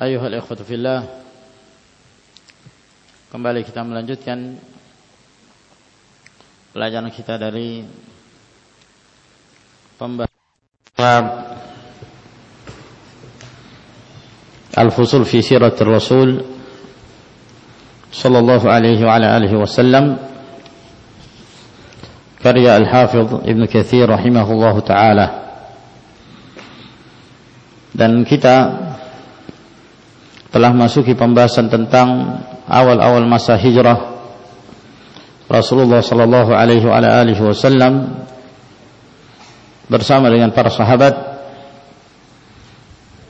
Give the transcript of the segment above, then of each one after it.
الاخوه في الله kembali kita melanjutkan pelajaran kita dari pembahasan Al-Fusul fi Siratul Rasul sallallahu alaihi wa ala alihi wasallam karya Al-Hafidh Ibn Katsir rahimahullahu taala dan kita telah masuki pembahasan tentang awal-awal masa hijrah Rasulullah sallallahu alaihi wa wasallam bersama dengan para sahabat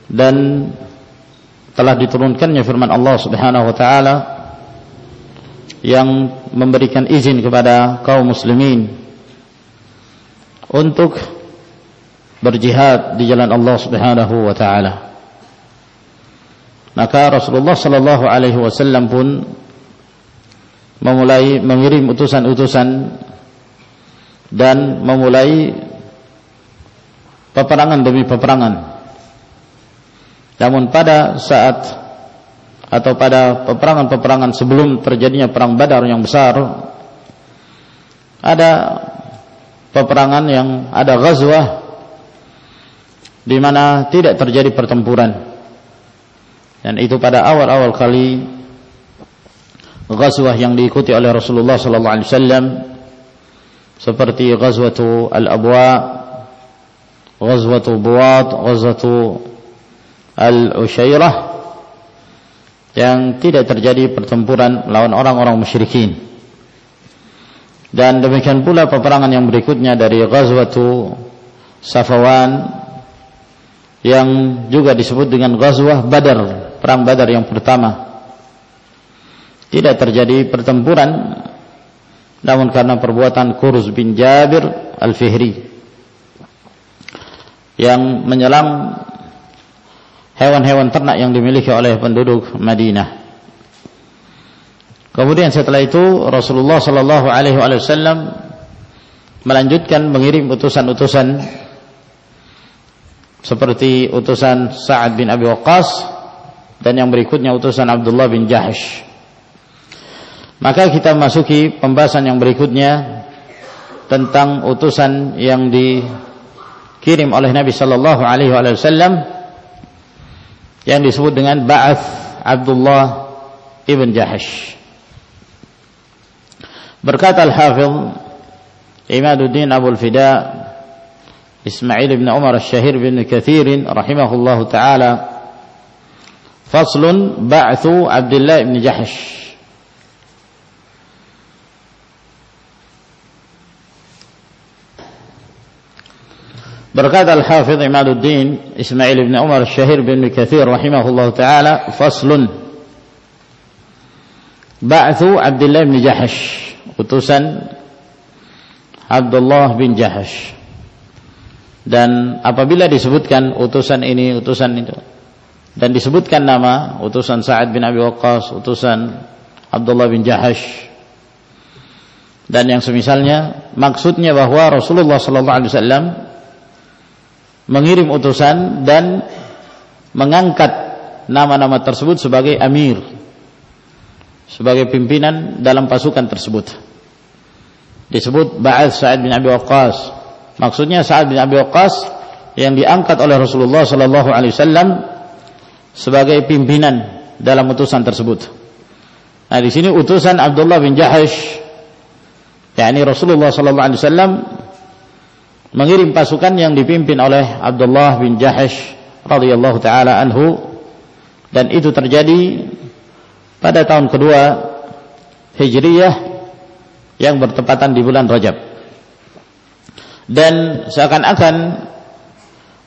dan telah diturunkannya firman Allah Subhanahu wa taala yang memberikan izin kepada kaum muslimin untuk berjihad di jalan Allah Subhanahu wa taala. Maka Rasulullah sallallahu alaihi wasallam pun memulai mengirim utusan-utusan dan memulai peperangan demi peperangan. Namun pada saat atau pada peperangan-peperangan sebelum terjadinya perang Badar yang besar ada peperangan yang ada ghazwah di mana tidak terjadi pertempuran. Dan itu pada awal-awal kali ghazwah yang diikuti oleh Rasulullah sallallahu alaihi wasallam seperti ghazwatu al-abwa ghazwatu buwat ghazwatu al-usyairah yang tidak terjadi pertempuran lawan orang-orang musyrikin. Dan demikian pula peperangan yang berikutnya dari ghazwatu Safawan yang juga disebut dengan ghazwah Badar perang Badar yang pertama tidak terjadi pertempuran namun karena perbuatan Kurus bin Jabir Al-Fihri yang menyelam hewan-hewan ternak yang dimiliki oleh penduduk Madinah. Kemudian setelah itu Rasulullah sallallahu alaihi wasallam melanjutkan mengirim utusan-utusan seperti utusan Sa'ad bin Abi Waqqas dan yang berikutnya utusan Abdullah bin Jahsh. Maka kita masuki pembahasan yang berikutnya tentang utusan yang dikirim oleh Nabi sallallahu alaihi wasallam yang disebut dengan Ba'ats Abdullah ibn Jahash. Berkata Al-Hafidh Imaduddin Abu Al-Fida Ismail bin Umar Al-Syahir bin Kathir rahimahullahu taala Faslun Ba'thu Abdullah ibn Jahash Berkata Al-Hafidh Imaduddin Ismail bin Umar Syahir bin Kathir rahimahullah taala faslun Ba'thu Abdullah bin Jahash utusan Abdullah bin Jahash dan apabila disebutkan utusan ini utusan itu dan disebutkan nama utusan Sa'ad bin Abi Waqqas utusan Abdullah bin Jahash. Dan yang semisalnya maksudnya bahwa Rasulullah sallallahu alaihi wasallam mengirim utusan dan mengangkat nama-nama tersebut sebagai amir sebagai pimpinan dalam pasukan tersebut. Disebut Ba'ath Sa'ad bin Abi Waqqas. Maksudnya Sa'ad bin Abi Waqqas yang diangkat oleh Rasulullah sallallahu alaihi wasallam sebagai pimpinan dalam utusan tersebut nah di sini utusan Abdullah bin Jahash yakni Rasulullah sallallahu alaihi wasallam mengirim pasukan yang dipimpin oleh Abdullah bin Jahash radhiyallahu taala anhu dan itu terjadi pada tahun kedua Hijriyah yang bertepatan di bulan Rajab. Dan seakan-akan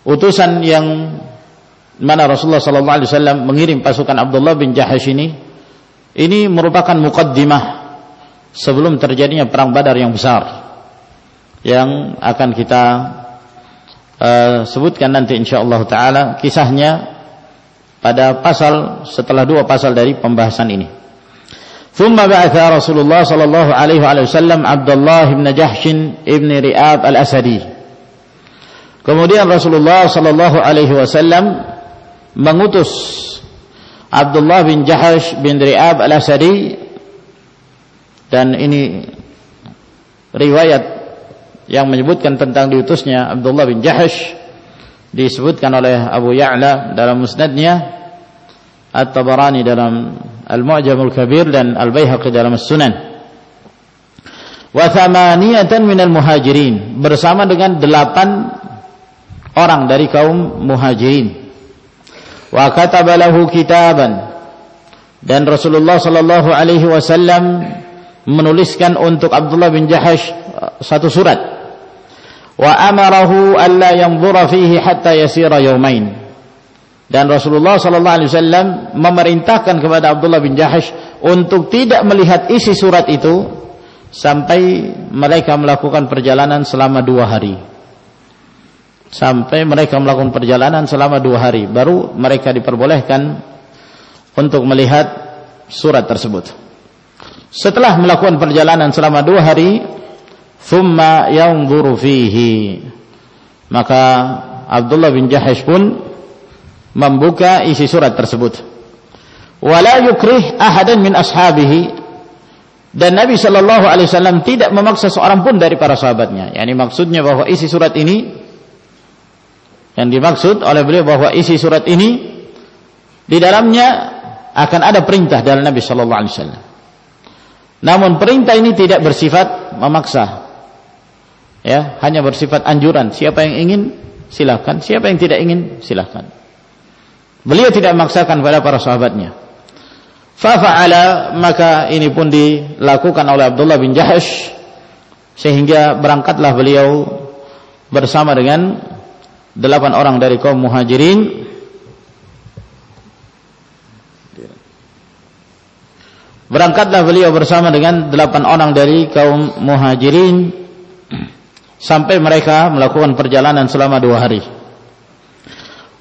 utusan yang mana Rasulullah sallallahu alaihi wasallam mengirim pasukan Abdullah bin Jahash ini ini merupakan mukaddimah sebelum terjadinya perang Badar yang besar yang akan kita uh, sebutkan nanti insyaallah taala kisahnya pada pasal setelah dua pasal dari pembahasan ini. ثم بعث رسول الله صلى الله عليه وسلم عبد الله بن جحش ابن رئاب الأسدي Kemudian Rasulullah sallallahu alaihi wasallam mengutus Abdullah bin Jahash bin Ri'ab al-Asadi. Dan ini riwayat yang menyebutkan tentang diutusnya Abdullah bin Jahash disebutkan oleh Abu Ya'la dalam musnadnya At-Tabarani dalam Al-Mu'jamul Kabir dan Al-Baihaqi dalam As-Sunan. Wa thamaniyatan minal muhajirin bersama dengan delapan orang dari kaum muhajirin wa kataba lahu kitaban. Dan Rasulullah sallallahu alaihi wasallam menuliskan untuk Abdullah bin Jahash uh, satu surat. Wa amarahu alla yanzura fihi hatta yasira yawmain. Dan Rasulullah sallallahu alaihi wasallam memerintahkan kepada Abdullah bin Jahash untuk tidak melihat isi surat itu sampai mereka melakukan perjalanan selama dua hari sampai mereka melakukan perjalanan selama dua hari. Baru mereka diperbolehkan untuk melihat surat tersebut. Setelah melakukan perjalanan selama dua hari thumma yanzuru fihi. Maka Abdullah bin Jahash pun membuka isi surat tersebut. Wala yukrih ahadan min ashabihi. Dan Nabi Shallallahu Alaihi Wasallam tidak memaksa seorang pun dari para sahabatnya. Yani maksudnya bahwa isi surat ini yang dimaksud oleh beliau bahwa isi surat ini di dalamnya akan ada perintah dari Nabi sallallahu alaihi wasallam. Namun perintah ini tidak bersifat memaksa. Ya, hanya bersifat anjuran. Siapa yang ingin silakan, siapa yang tidak ingin silakan. Beliau tidak memaksakan pada para sahabatnya. Fafa'ala maka ini pun dilakukan oleh Abdullah bin Jahash sehingga berangkatlah beliau bersama dengan delapan orang dari kaum muhajirin. Berangkatlah beliau bersama dengan delapan orang dari kaum muhajirin. Sampai mereka melakukan perjalanan selama dua hari.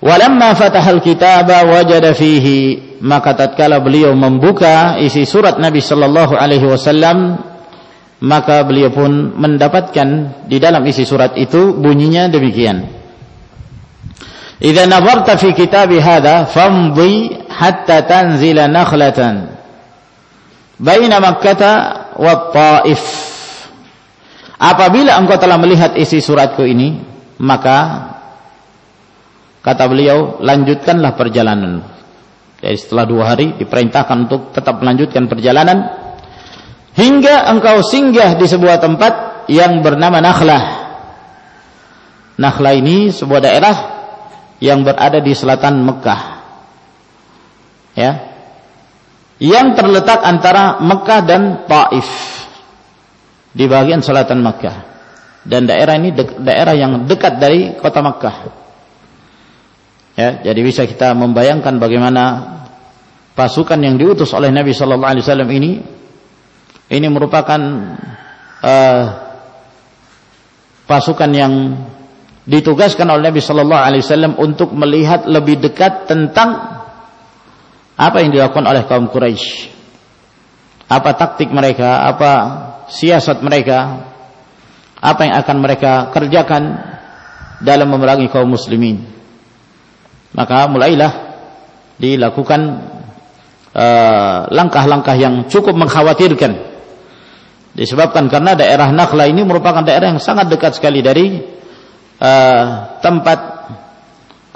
Walamma fatahal kitaba wajada fihi. Maka tatkala beliau membuka isi surat Nabi sallallahu alaihi wasallam maka beliau pun mendapatkan di dalam isi surat itu bunyinya demikian Idza nabarta fi kitabi hadha famdi hatta tanzila nakhlatan baina Makkah wa Taif. Apabila engkau telah melihat isi suratku ini, maka kata beliau, lanjutkanlah perjalanan. Jadi setelah dua hari diperintahkan untuk tetap melanjutkan perjalanan hingga engkau singgah di sebuah tempat yang bernama Nakhlah. Nakhlah ini sebuah daerah yang berada di selatan Mekah. Ya. Yang terletak antara Mekah dan Taif. Di bagian selatan Mekah. Dan daerah ini daerah yang dekat dari kota Mekah. Ya, jadi bisa kita membayangkan bagaimana pasukan yang diutus oleh Nabi sallallahu alaihi wasallam ini ini merupakan uh, pasukan yang ditugaskan oleh Nabi Shallallahu Alaihi Wasallam untuk melihat lebih dekat tentang apa yang dilakukan oleh kaum Quraisy, apa taktik mereka, apa siasat mereka, apa yang akan mereka kerjakan dalam memerangi kaum muslimin. Maka mulailah dilakukan eh, langkah-langkah uh, yang cukup mengkhawatirkan. Disebabkan karena daerah Nakhla ini merupakan daerah yang sangat dekat sekali dari uh, tempat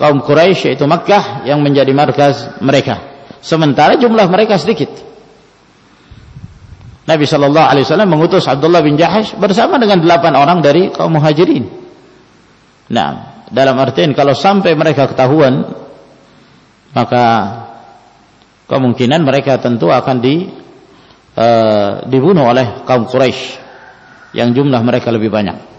kaum Quraisy yaitu Makkah yang menjadi markas mereka. Sementara jumlah mereka sedikit. Nabi Shallallahu Alaihi Wasallam mengutus Abdullah bin Jahash bersama dengan delapan orang dari kaum muhajirin. Nah, dalam artian kalau sampai mereka ketahuan, maka kemungkinan mereka tentu akan di uh, dibunuh oleh kaum Quraisy yang jumlah mereka lebih banyak.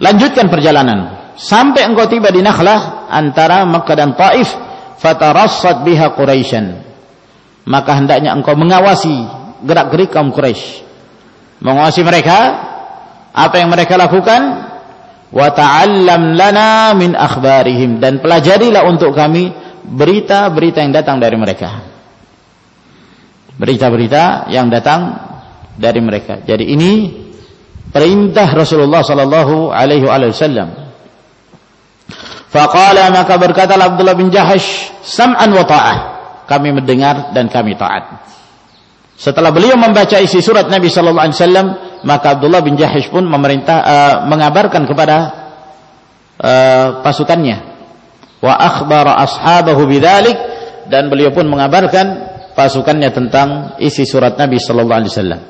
Lanjutkan perjalanan. Sampai engkau tiba di Nakhlah antara Makkah dan Taif fatarassad biha Quraisyan. Maka hendaknya engkau mengawasi gerak-gerik kaum Quraisy. Mengawasi mereka apa yang mereka lakukan? Wa ta'allam lana min akhbarihim. Dan pelajarilah untuk kami berita-berita yang datang dari mereka. Berita-berita yang datang dari mereka. Jadi ini perintah Rasulullah sallallahu alaihi wasallam. Faqala maka berkata Abdullah bin Jahash sam'an wa ta'ah. Kami mendengar dan kami taat. Setelah beliau membaca isi surat Nabi sallallahu alaihi wasallam maka Abdullah bin Jahash pun memerintah uh, mengabarkan kepada uh, pasukannya. Wa akhbara ashabahu bidzalik dan beliau pun mengabarkan pasukannya tentang isi surat Nabi sallallahu alaihi wasallam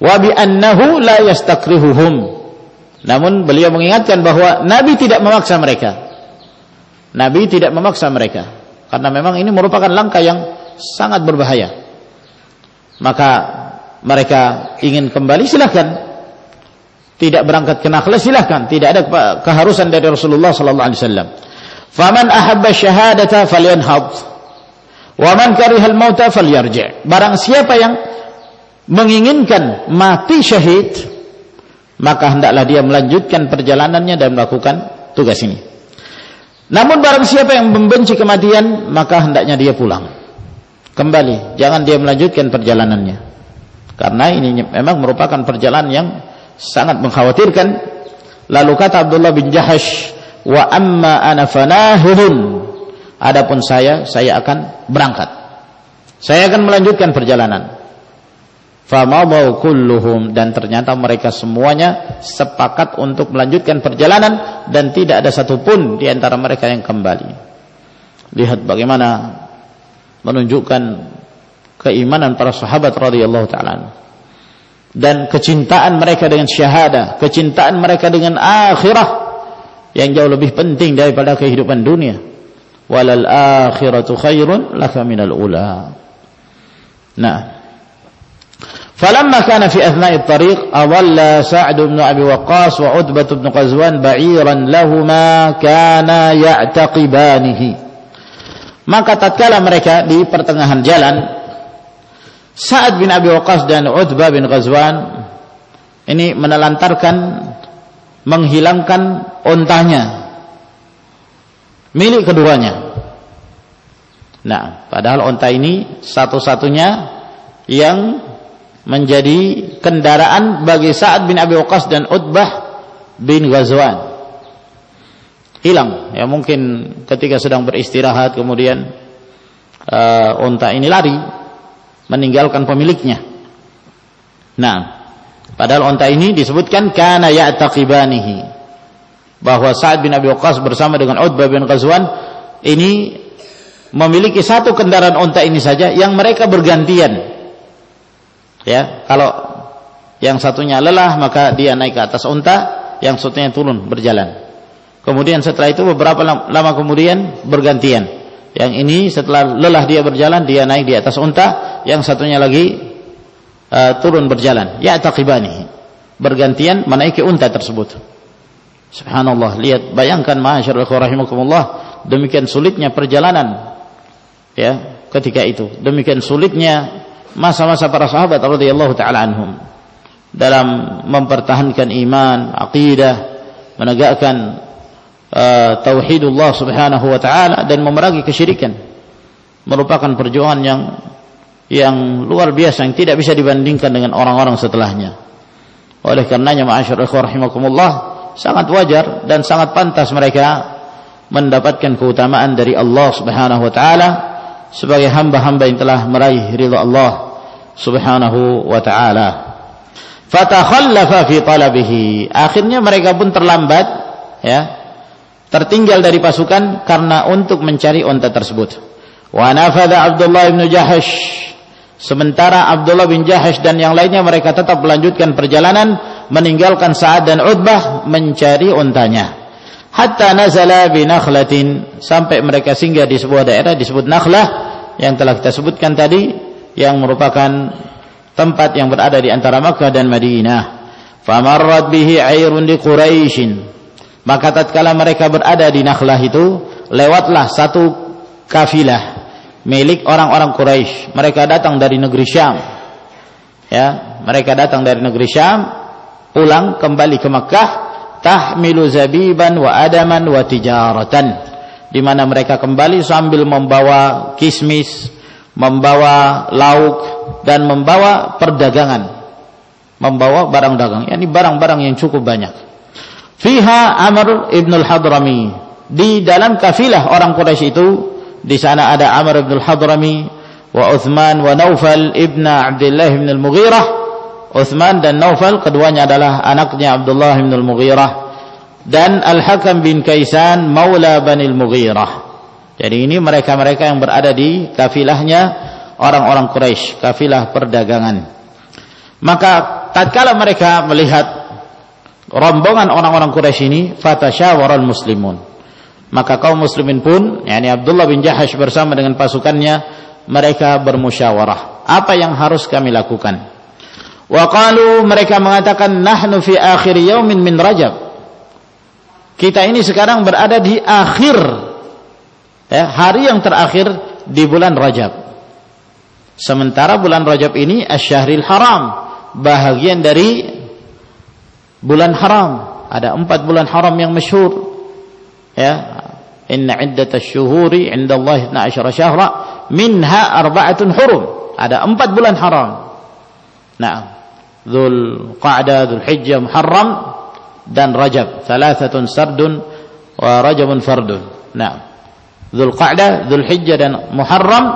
wa bi annahu la yastakrihuhum namun beliau mengingatkan bahwa Nabi tidak memaksa mereka Nabi tidak memaksa mereka karena memang ini merupakan langkah yang sangat berbahaya. Maka mereka ingin kembali silahkan. Tidak berangkat ke Nakhla silahkan. Tidak ada keharusan dari Rasulullah sallallahu alaihi wasallam. Faman ahabba syahadata falyanhad. Wa man karihal mauta falyarji'. Barang siapa yang menginginkan mati syahid, maka hendaklah dia melanjutkan perjalanannya dan melakukan tugas ini. Namun barang siapa yang membenci kematian, maka hendaknya dia pulang. Kembali, jangan dia melanjutkan perjalanannya. Karena ini memang merupakan perjalanan yang sangat mengkhawatirkan. Lalu kata Abdullah bin Jahash, "Wa amma ana fanahun." Adapun saya, saya akan berangkat. Saya akan melanjutkan perjalanan. Famadaw kulluhum dan ternyata mereka semuanya sepakat untuk melanjutkan perjalanan dan tidak ada satupun di antara mereka yang kembali. Lihat bagaimana menunjukkan keimanan para sahabat radhiyallahu taala dan kecintaan mereka dengan syahadah, kecintaan mereka dengan akhirah yang jauh lebih penting daripada kehidupan dunia. Walal akhiratu khairun laka minal ula. Nah, فلما كان في أثناء الطريق أظل سعد بن أبي وقاص وعتبة بن قزوان بعيرا لهما كان يعتقبانه maka tatkala mereka di pertengahan jalan Sa'ad bin Abi Waqqas dan Utbah bin Ghazwan ini menelantarkan menghilangkan ontanya milik keduanya nah padahal onta ini satu-satunya yang menjadi kendaraan bagi Sa'ad bin Abi Waqqas dan Utbah bin Ghazwan. Hilang, ya mungkin ketika sedang beristirahat kemudian uh, unta ini lari meninggalkan pemiliknya. Nah, padahal unta ini disebutkan kana ya'taqibanihi bahwa Sa'ad bin Abi Waqqas bersama dengan Utbah bin Ghazwan ini memiliki satu kendaraan unta ini saja yang mereka bergantian Ya, kalau yang satunya lelah maka dia naik ke atas unta, yang satunya turun berjalan. Kemudian setelah itu beberapa lama kemudian bergantian. Yang ini setelah lelah dia berjalan, dia naik di atas unta, yang satunya lagi uh, turun berjalan. Ya taqibani. Bergantian menaiki unta tersebut. Subhanallah, lihat bayangkan rahimakumullah, demikian sulitnya perjalanan ya ketika itu. Demikian sulitnya masa-masa para sahabat radhiyallahu taala anhum dalam mempertahankan iman, akidah, menegakkan uh, tauhidullah subhanahu wa taala dan memerangi kesyirikan. Merupakan perjuangan yang yang luar biasa yang tidak bisa dibandingkan dengan orang-orang setelahnya. Oleh karenanya ma'asyar rahimakumullah sangat wajar dan sangat pantas mereka mendapatkan keutamaan dari Allah Subhanahu wa taala sebagai hamba-hamba yang telah meraih ridha Allah Subhanahu wa taala. Fatakhallafa fi talabihi. Akhirnya mereka pun terlambat ya. Tertinggal dari pasukan karena untuk mencari unta tersebut. Wa nafadha Abdullah bin Jahash. Sementara Abdullah bin Jahash dan yang lainnya mereka tetap melanjutkan perjalanan meninggalkan Sa'ad dan Utbah mencari untanya hatta nazala bi nakhlatin sampai mereka singgah di sebuah daerah disebut Nakhlah yang telah kita sebutkan tadi yang merupakan tempat yang berada di antara Makkah dan Madinah. Famarrat bihi airun di Quraisyin. Maka tatkala mereka berada di Nakhlah itu, lewatlah satu kafilah milik orang-orang Quraisy. Mereka datang dari negeri Syam. Ya, mereka datang dari negeri Syam, pulang kembali ke Makkah, tahmilu zabiban wa adaman wa tijaratan. Di mana mereka kembali sambil membawa kismis, membawa lauk dan membawa perdagangan. Membawa barang dagang, yakni barang-barang yang cukup banyak. Fiha Amr ibn al-Hadrami. Di dalam kafilah orang Quraisy itu di sana ada Amr ibn al-Hadrami wa Uthman wa Naufal ibn Abdullah ibn al-Mughirah. Uthman dan Naufal keduanya adalah anaknya Abdullah ibn al-Mughirah dan Al-Hakam bin Kaisan maula Bani al-Mughirah. Jadi ini mereka-mereka yang berada di kafilahnya orang-orang Quraisy, kafilah perdagangan. Maka tatkala mereka melihat rombongan orang-orang Quraisy ini, fatasyawaral muslimun. Maka kaum muslimin pun yakni Abdullah bin Jahash bersama dengan pasukannya mereka bermusyawarah. Apa yang harus kami lakukan? Wa qalu mereka mengatakan nahnu fi akhir yaumin min rajab. Kita ini sekarang berada di akhir ya, hari yang terakhir di bulan Rajab. Sementara bulan Rajab ini asy-syahril haram bahagian dari bulan haram. Ada empat bulan haram yang masyhur. Ya inna iddatash syuhuri 'inda Allah 12 syahra minha arba'atun hurum. Ada empat bulan haram. Nah Dzul Qa'dah Dzul Hijjah Muharram dan Rajab. Thalathatun sardun wa Rajabun fardun. Nah Dzul Qa'dah Dzul Hijjah dan Muharram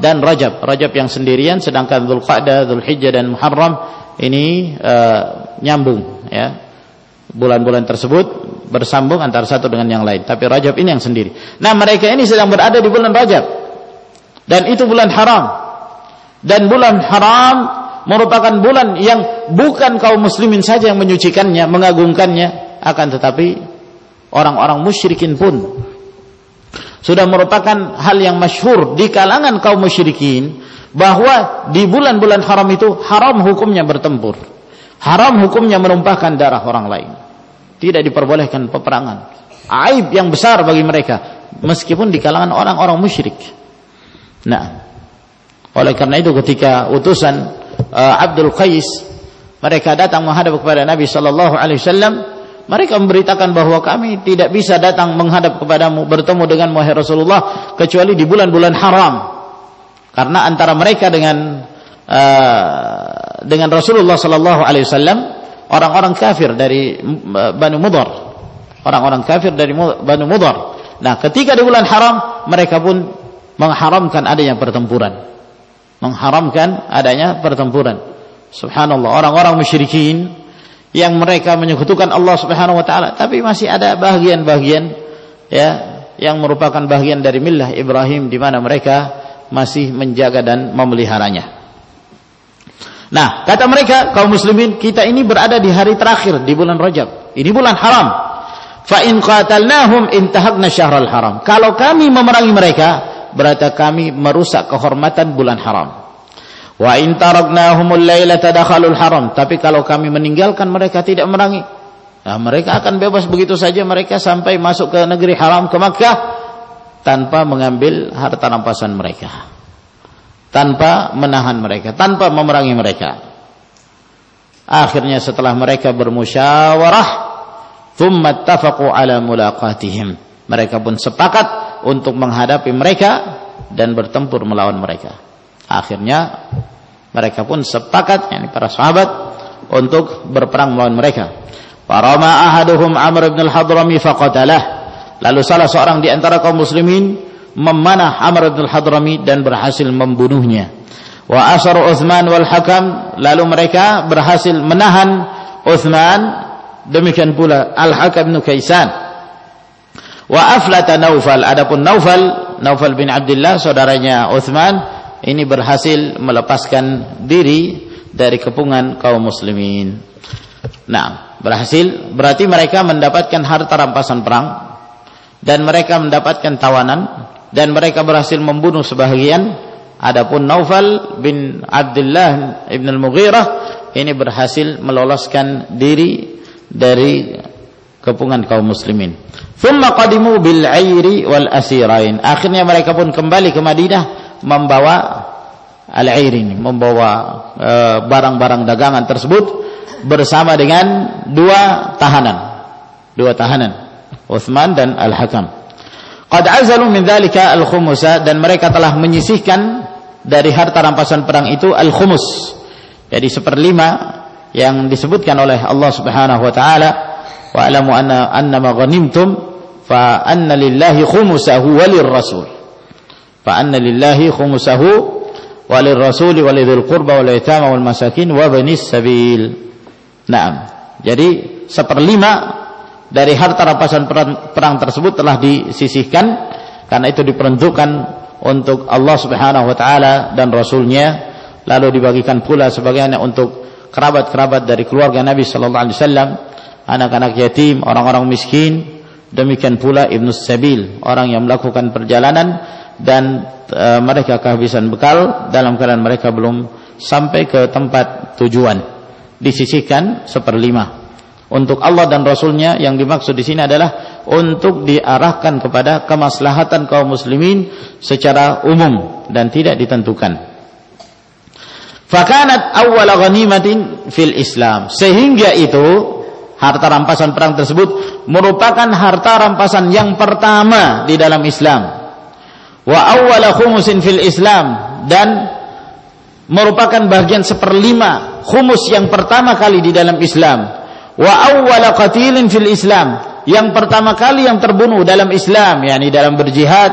dan Rajab Rajab yang sendirian sedangkan Dzul Qa'dah Dzul Hijjah dan Muharram ini uh, nyambung ya bulan-bulan tersebut bersambung antara satu dengan yang lain. Tapi Rajab ini yang sendiri. Nah mereka ini sedang berada di bulan Rajab. Dan itu bulan haram. Dan bulan haram merupakan bulan yang bukan kaum muslimin saja yang menyucikannya, mengagungkannya. Akan tetapi orang-orang musyrikin pun sudah merupakan hal yang masyhur di kalangan kaum musyrikin bahwa di bulan-bulan haram itu haram hukumnya bertempur. Haram hukumnya menumpahkan darah orang lain. Tidak diperbolehkan peperangan. Aib yang besar bagi mereka meskipun di kalangan orang-orang musyrik. Nah, oleh karena itu ketika utusan uh, Abdul Qais mereka datang menghadap kepada Nabi sallallahu alaihi wasallam, mereka memberitakan bahwa kami tidak bisa datang menghadap kepadamu bertemu dengan wahai Rasulullah kecuali di bulan-bulan haram. Karena antara mereka dengan uh, dengan Rasulullah sallallahu alaihi wasallam orang-orang kafir dari uh, Banu Mudhar. Orang-orang kafir dari Banu Mudhar. Nah, ketika di bulan haram mereka pun mengharamkan adanya pertempuran. Mengharamkan adanya pertempuran. Subhanallah, orang-orang musyrikin yang mereka menyekutukan Allah Subhanahu wa taala, tapi masih ada bagian-bagian ya yang merupakan bagian dari millah Ibrahim di mana mereka masih menjaga dan memeliharanya. Nah, kata mereka kaum muslimin, kita ini berada di hari terakhir di bulan Rajab. Ini bulan haram. Fa in qatalnahum intahakna syahral haram. Kalau kami memerangi mereka, berarti kami merusak kehormatan bulan haram. Wa in taraknahumul lailata dakhalul haram. Tapi kalau kami meninggalkan mereka tidak memerangi, nah mereka akan bebas begitu saja mereka sampai masuk ke negeri haram ke Makkah tanpa mengambil harta rampasan mereka tanpa menahan mereka, tanpa memerangi mereka. Akhirnya setelah mereka bermusyawarah, thumma tafaqu ala mulaqatihim. Mereka pun sepakat untuk menghadapi mereka dan bertempur melawan mereka. Akhirnya mereka pun sepakat yakni para sahabat untuk berperang melawan mereka. Parama ahaduhum Amr bin al-Hadrami faqatalah. Lalu salah seorang di antara kaum muslimin memanah Amr bin Hadrami dan berhasil membunuhnya. Wa asar Uthman wal Hakam lalu mereka berhasil menahan Uthman demikian pula Al Hakam bin Kaisan. Wa aflata Naufal adapun Naufal Naufal bin Abdullah saudaranya Uthman ini berhasil melepaskan diri dari kepungan kaum muslimin. Nah, berhasil berarti mereka mendapatkan harta rampasan perang dan mereka mendapatkan tawanan dan mereka berhasil membunuh sebahagian adapun Naufal bin Abdullah ibn al-Mughirah ini berhasil meloloskan diri dari kepungan kaum muslimin. Thumma qadimu bil airi wal asirain. Akhirnya mereka pun kembali ke Madinah membawa al air ini, membawa eh, barang-barang uh, dagangan tersebut bersama dengan dua tahanan. Dua tahanan, Uthman dan Al-Hakam. Qad azalu min dzalika al-khumusa dan mereka telah menyisihkan dari harta rampasan perang itu al-khumus. Jadi seperlima yang disebutkan oleh Allah Subhanahu wa taala wa alamu anna annama ghanimtum fa anna lillahi khumusahu walir rasul fa anna lillahi khumusahu walir rasul walidul qurba wal yatama wa sabil na'am jadi seperlima dari harta rampasan perang, perang tersebut telah disisihkan karena itu diperuntukkan untuk Allah Subhanahu wa taala dan rasulnya. Lalu dibagikan pula sebagainya untuk kerabat-kerabat dari keluarga Nabi sallallahu alaihi wasallam anak-anak yatim orang-orang miskin. Demikian pula Ibnu Sabil, orang yang melakukan perjalanan dan e, mereka kehabisan bekal dalam keadaan mereka belum sampai ke tempat tujuan. Disisihkan seperlima. Untuk Allah dan Rasulnya yang dimaksud di sini adalah untuk diarahkan kepada kemaslahatan kaum muslimin secara umum dan tidak ditentukan. Fakanat awwala ghanimatin fil Islam. Sehingga itu harta rampasan perang tersebut merupakan harta rampasan yang pertama di dalam Islam. Wa awwala khumusin fil Islam. Dan merupakan bagian seperlima khumus yang pertama kali di dalam Islam. Wa awwala qatilin fil Islam. Yang pertama kali yang terbunuh dalam Islam yakni dalam berjihad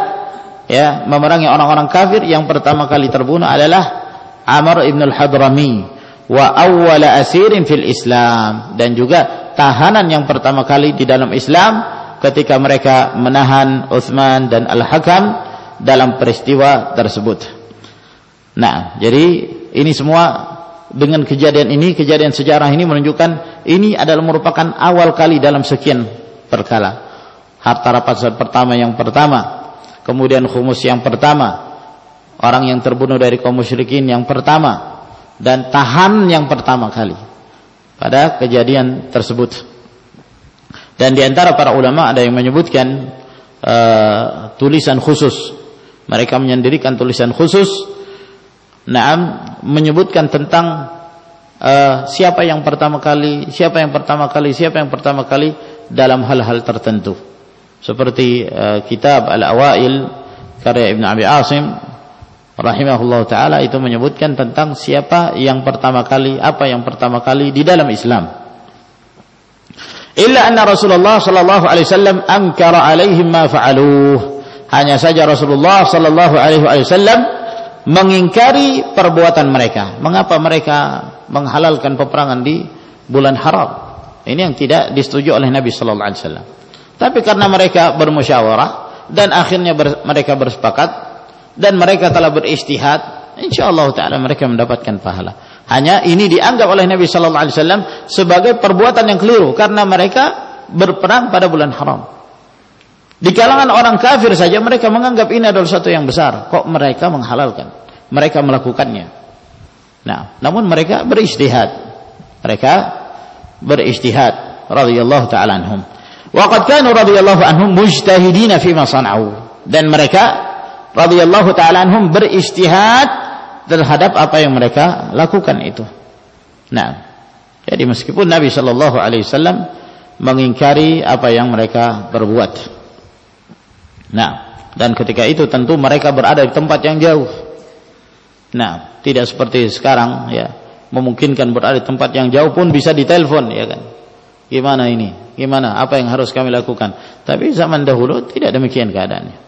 ya memerangi orang-orang kafir yang pertama kali terbunuh adalah Amr ibn al-Hadrami. Wa awwala asirin fil Islam. Dan juga tahanan yang pertama kali di dalam Islam ketika mereka menahan Uthman dan Al-Hakam dalam peristiwa tersebut. Nah, jadi ini semua dengan kejadian ini, kejadian sejarah ini menunjukkan ini adalah merupakan awal kali dalam sekian perkala. Harta rapat pertama yang pertama, kemudian khumus yang pertama, orang yang terbunuh dari kaum musyrikin yang pertama, dan tahan yang pertama kali pada kejadian tersebut. Dan di antara para ulama ada yang menyebutkan uh, tulisan khusus. Mereka menyendirikan tulisan khusus. Naam menyebutkan tentang uh, siapa yang pertama kali, siapa yang pertama kali, siapa yang pertama kali dalam hal-hal tertentu. Seperti uh, kitab Al-Awail karya Ibn Abi Asim rahimahullah taala itu menyebutkan tentang siapa yang pertama kali apa yang pertama kali di dalam Islam illa anna Rasulullah sallallahu alaihi wasallam ankara alaihim ma fa'aluh hanya saja Rasulullah sallallahu alaihi wasallam mengingkari perbuatan mereka mengapa mereka menghalalkan peperangan di bulan haram ini yang tidak disetujui oleh Nabi sallallahu alaihi wasallam tapi karena mereka bermusyawarah dan akhirnya ber, mereka bersepakat dan mereka telah beristihad, insyaallah taala mereka mendapatkan pahala. Hanya ini dianggap oleh Nabi sallallahu alaihi wasallam sebagai perbuatan yang keliru karena mereka berperang pada bulan haram. Di kalangan orang kafir saja mereka menganggap ini adalah satu yang besar. Kok mereka menghalalkan? Mereka melakukannya. Nah, namun mereka beristihad. Mereka beristihad radhiyallahu taala anhum. Wa qad kanu radhiyallahu anhum mujtahidina fi ma. Dan mereka radhiyallahu taala anhum beristihad terhadap apa yang mereka lakukan itu. Nah, jadi meskipun Nabi Shallallahu alaihi wasallam mengingkari apa yang mereka berbuat. Nah, dan ketika itu tentu mereka berada di tempat yang jauh. Nah, tidak seperti sekarang ya, memungkinkan berada di tempat yang jauh pun bisa ditelepon ya kan. Gimana ini? Gimana? Apa yang harus kami lakukan? Tapi zaman dahulu tidak demikian keadaannya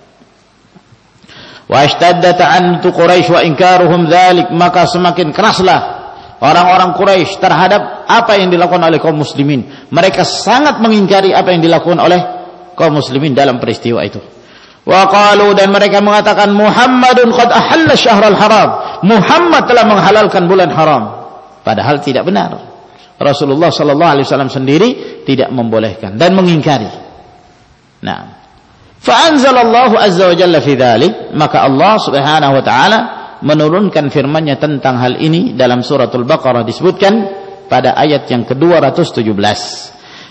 wa ta'antu Quraisy wa inkaruhum dzalik maka semakin keraslah orang-orang Quraisy terhadap apa yang dilakukan oleh kaum muslimin mereka sangat mengingkari apa yang dilakukan oleh kaum muslimin dalam peristiwa itu wa qalu dan mereka mengatakan Muhammadun qad ahalla syahrul haram. Muhammad telah menghalalkan bulan haram. Padahal tidak benar. Rasulullah sallallahu alaihi wasallam sendiri tidak membolehkan dan mengingkari. Nah Fa'anzalallahu azza wa jalla fi dhalik, maka Allah Subhanahu wa taala menurunkan firman-Nya tentang hal ini dalam suratul Baqarah disebutkan pada ayat yang ke-217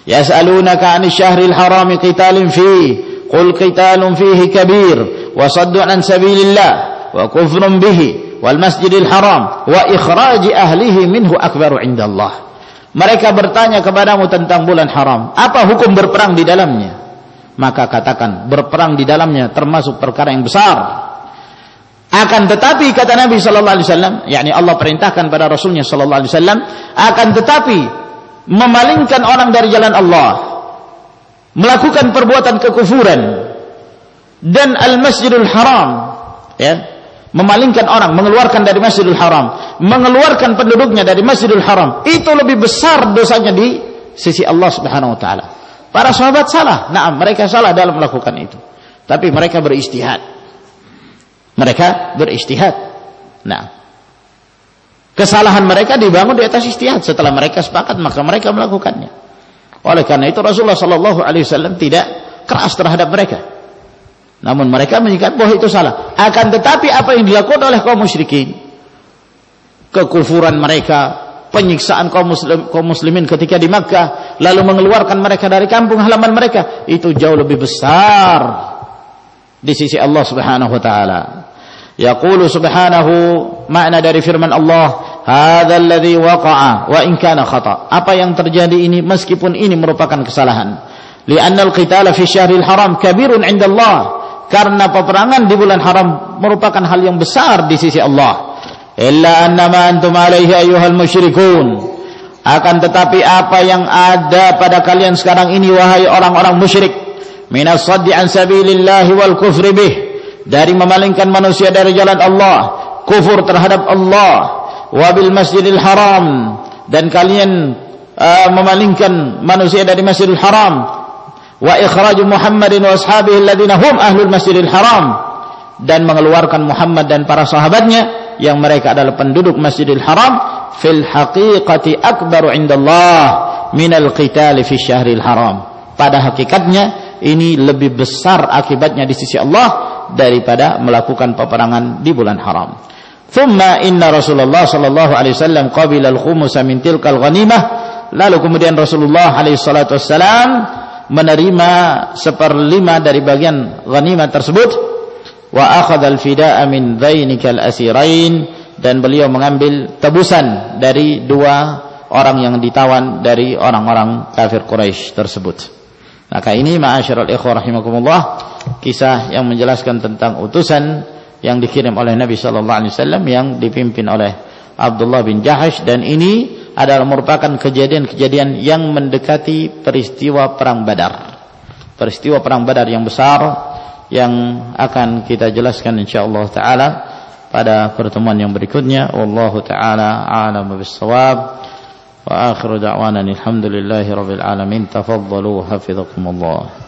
yas'alunaka 'anil syahril harami qitalin fihi fihi kabir wa saddu an sabilillah wa kufrun bihi wal masjidil haram wa ikhraj ahlihi minhu akbaru indallah. Mereka bertanya kepadamu tentang bulan haram apa hukum berperang di dalamnya? Maka katakan berperang di dalamnya termasuk perkara yang besar. Akan tetapi kata Nabi sallallahu alaihi wasallam yakni Allah perintahkan pada rasulnya sallallahu alaihi wasallam akan tetapi memalingkan orang dari jalan Allah melakukan perbuatan kekufuran. Dan al-Masjidil Haram ya memalingkan orang mengeluarkan dari Masjidil Haram mengeluarkan penduduknya dari Masjidil Haram itu lebih besar dosanya di sisi Allah Subhanahu wa taala. Para sahabat salah. Nah mereka salah dalam melakukan itu. Tapi mereka beristihad. Mereka beristihad. Nah Kesalahan mereka dibangun di atas istihad. Setelah mereka sepakat maka mereka melakukannya. Oleh karena itu Rasulullah Shallallahu Alaihi Wasallam tidak keras terhadap mereka. Namun mereka menyikat bahwa itu salah. Akan tetapi apa yang dilakukan oleh kaum musyrikin, kekufuran mereka, penyiksaan kaum, muslim, kaum muslimin ketika di Makkah, lalu mengeluarkan mereka dari kampung halaman mereka, itu jauh lebih besar di sisi Allah Subhanahu wa taala. Yaqulu subhanahu makna dari firman Allah, "Hadzal ladzi waqa'a wa in kana khata." Apa yang terjadi ini meskipun ini merupakan kesalahan. Li'anna al-qitala fi syahril haram kabirun 'inda Allah. Karena peperangan di bulan haram merupakan hal yang besar di sisi Allah. Illa annama antum alaihi ayyuhal musyrikun. Akan tetapi apa yang ada pada kalian sekarang ini wahai orang-orang musyrik minas saddi an sabilillahi wal kufri bih dari memalingkan manusia dari jalan Allah, kufur terhadap Allah, wabil masjidil haram. Dan kalian uh, memalingkan manusia dari Masjidil Haram. Wa ikhraju Muhammadin wa ashabihi alladhina hum ahlul Masjidil Haram. Dan mengeluarkan Muhammad dan para sahabatnya yang mereka adalah penduduk Masjidil Haram fil haqiqati akbaru indallah minal qitali fi syahril haram. Pada hakikatnya ini lebih besar akibatnya di sisi Allah daripada melakukan peperangan di bulan haram. Thumma inna Rasulullah sallallahu alaihi wasallam qabila al-khumus min tilkal ghanimah. Lalu kemudian Rasulullah alaihi salatu wasallam menerima seperlima dari bagian ghanimah tersebut wa akhadha al-fida'a min dhainikal asirain dan beliau mengambil tebusan dari dua orang yang ditawan dari orang-orang kafir Quraisy tersebut. Maka ini ma'asyiral ikhwah rahimakumullah kisah yang menjelaskan tentang utusan yang dikirim oleh Nabi sallallahu alaihi wasallam yang dipimpin oleh Abdullah bin Jahash dan ini adalah merupakan kejadian-kejadian yang mendekati peristiwa perang Badar. Peristiwa perang Badar yang besar yang akan kita jelaskan insyaallah taala pada pertemuan yang berikutnya. Wallahu taala a'lamu bissawab. Wa akhiru da'wana alhamdulillahi rabbil alamin. Tafaddalu hafizakumullah.